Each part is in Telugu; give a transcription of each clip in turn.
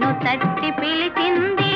నిన్ను తట్టి పిలిచింది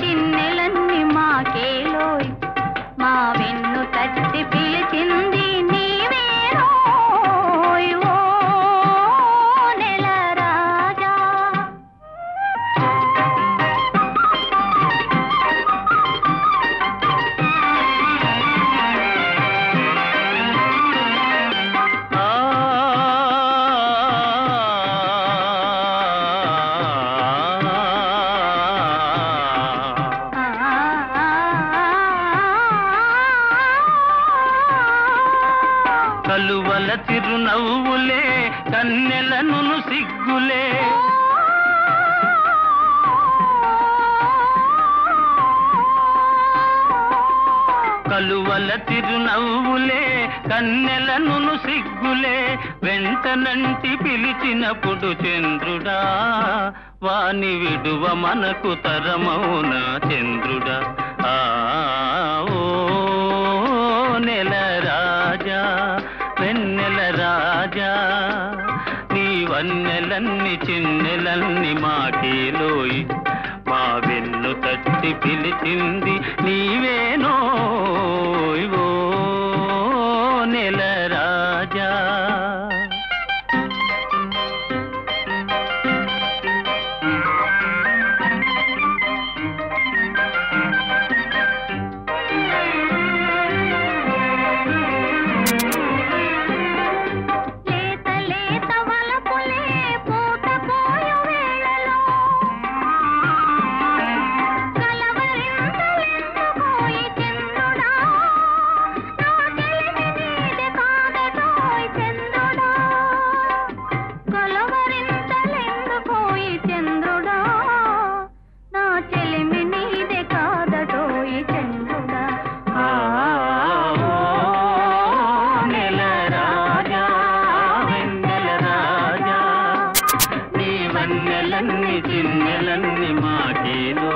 പിന്നിള కలువల తిరునవ్వులే కన్నెలను సిగ్గులే. కలువల తిరునవ్వులే కన్నెలను సిగ్గులే. వెంటనంటి పిలిచినప్పుడు చంద్రుడా వాని విడువ మనకు తరమౌనా చంద్రుడా. ఆ చిన్నెలన్నీ చిన్నెలన్ని మాటిలోయి మా వెన్ను తట్టి పిలిచింది నీవేనో చిన్నెలన్నీ మాటేలో